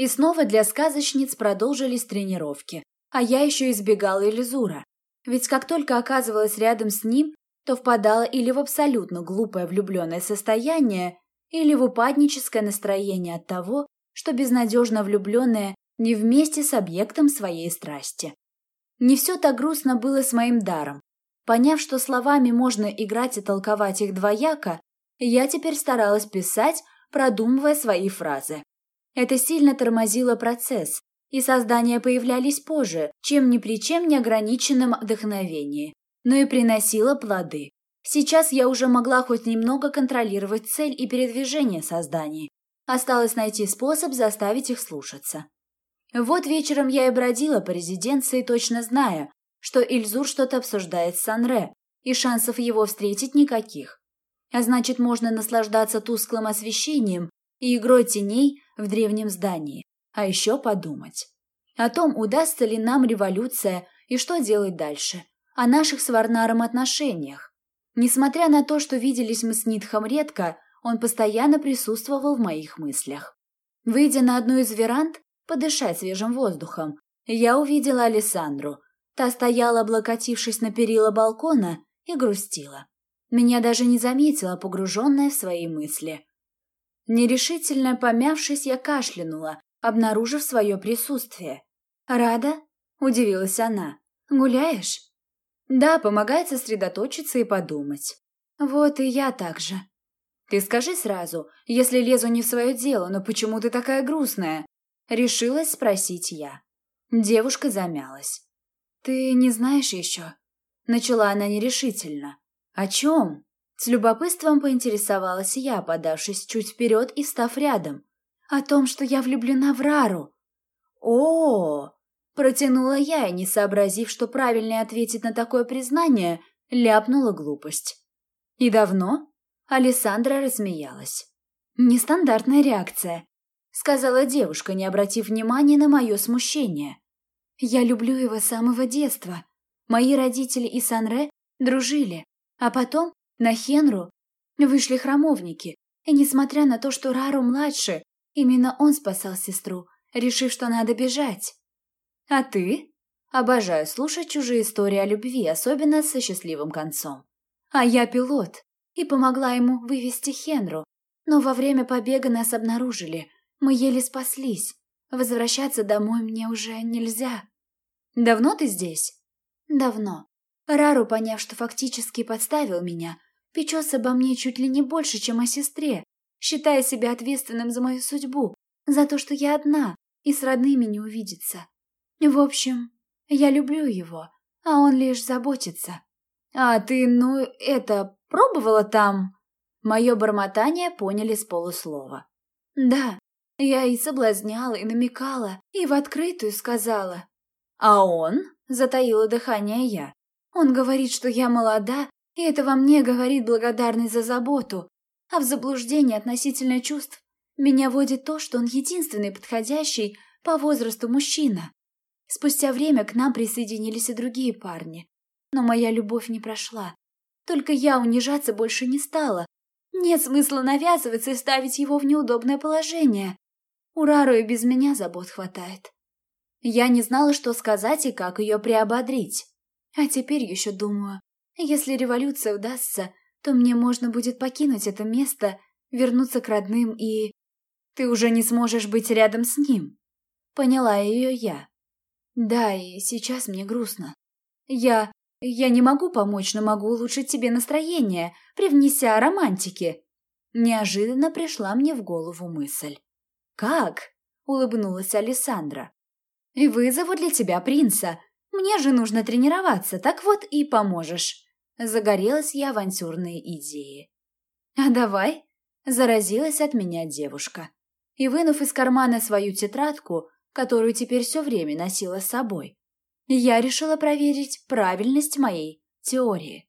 И снова для сказочниц продолжились тренировки, а я еще избегала Элизура. Ведь как только оказывалась рядом с ним, то впадала или в абсолютно глупое влюбленное состояние, или в упадническое настроение от того, что безнадежно влюбленная не вместе с объектом своей страсти. Не все так грустно было с моим даром. Поняв, что словами можно играть и толковать их двояко, я теперь старалась писать, продумывая свои фразы. Это сильно тормозило процесс, и создания появлялись позже, чем ни при чем не ограниченном вдохновении, но и приносило плоды. Сейчас я уже могла хоть немного контролировать цель и передвижение созданий. Осталось найти способ заставить их слушаться. Вот вечером я и бродила по резиденции, точно зная, что Ильзур что-то обсуждает с Санре, и шансов его встретить никаких. А значит, можно наслаждаться тусклым освещением и игрой теней в древнем здании, а еще подумать. О том, удастся ли нам революция и что делать дальше. О наших с Варнаром отношениях. Несмотря на то, что виделись мы с Нитхом редко, он постоянно присутствовал в моих мыслях. Выйдя на одну из веранд, подышать свежим воздухом, я увидела Алессандру. Та стояла, облокотившись на перила балкона, и грустила. Меня даже не заметила, погруженная в свои мысли. Нерешительно помявшись, я кашлянула, обнаружив свое присутствие. «Рада?» – удивилась она. «Гуляешь?» «Да, помогает сосредоточиться и подумать». «Вот и я так же». «Ты скажи сразу, если лезу не в свое дело, но почему ты такая грустная?» Решилась спросить я. Девушка замялась. «Ты не знаешь еще?» Начала она нерешительно. «О чем?» С любопытством поинтересовалась я, подавшись чуть вперед и став рядом. О том, что я влюблена в Рару. О, -о, -о протянула я и, не сообразив, что правильнее ответить на такое признание, ляпнула глупость. И давно? Александра рассмеялась. Нестандартная реакция, сказала девушка, не обратив внимания на мое смущение. Я люблю его с самого детства. Мои родители и Санре дружили, а потом на Хенру вышли храмовники, и несмотря на то, что Рару младше, именно он спасал сестру, решив, что надо бежать. А ты? Обожаю слушать чужие истории о любви, особенно со счастливым концом. А я пилот, и помогла ему вывести Хенру, но во время побега нас обнаружили, мы еле спаслись. Возвращаться домой мне уже нельзя. Давно ты здесь? Давно. Рару, поняв, что фактически подставил меня, печется обо мне чуть ли не больше, чем о сестре, считая себя ответственным за мою судьбу, за то, что я одна и с родными не увидится. В общем, я люблю его, а он лишь заботится. А ты, ну, это, пробовала там? Мое бормотание поняли с полуслова. Да, я и соблазняла, и намекала, и в открытую сказала. А он? Затаила дыхание я. Он говорит, что я молода, и это во мне говорит благодарность за заботу, а в заблуждении относительно чувств меня вводит то, что он единственный подходящий по возрасту мужчина. Спустя время к нам присоединились и другие парни, но моя любовь не прошла. Только я унижаться больше не стала. Нет смысла навязываться и ставить его в неудобное положение. У Рару и без меня забот хватает. Я не знала, что сказать и как ее приободрить. А теперь еще думаю, если революция удастся, то мне можно будет покинуть это место, вернуться к родным и... Ты уже не сможешь быть рядом с ним. Поняла ее я. Да, и сейчас мне грустно. Я... я не могу помочь, но могу улучшить тебе настроение, привнеся романтики. Неожиданно пришла мне в голову мысль. «Как?» — улыбнулась Александра. «И вызову для тебя принца. Мне же нужно тренироваться, так вот и поможешь». Загорелась я авантюрной идеей. «А давай?» – заразилась от меня девушка. И, вынув из кармана свою тетрадку, которую теперь все время носила с собой, я решила проверить правильность моей теории.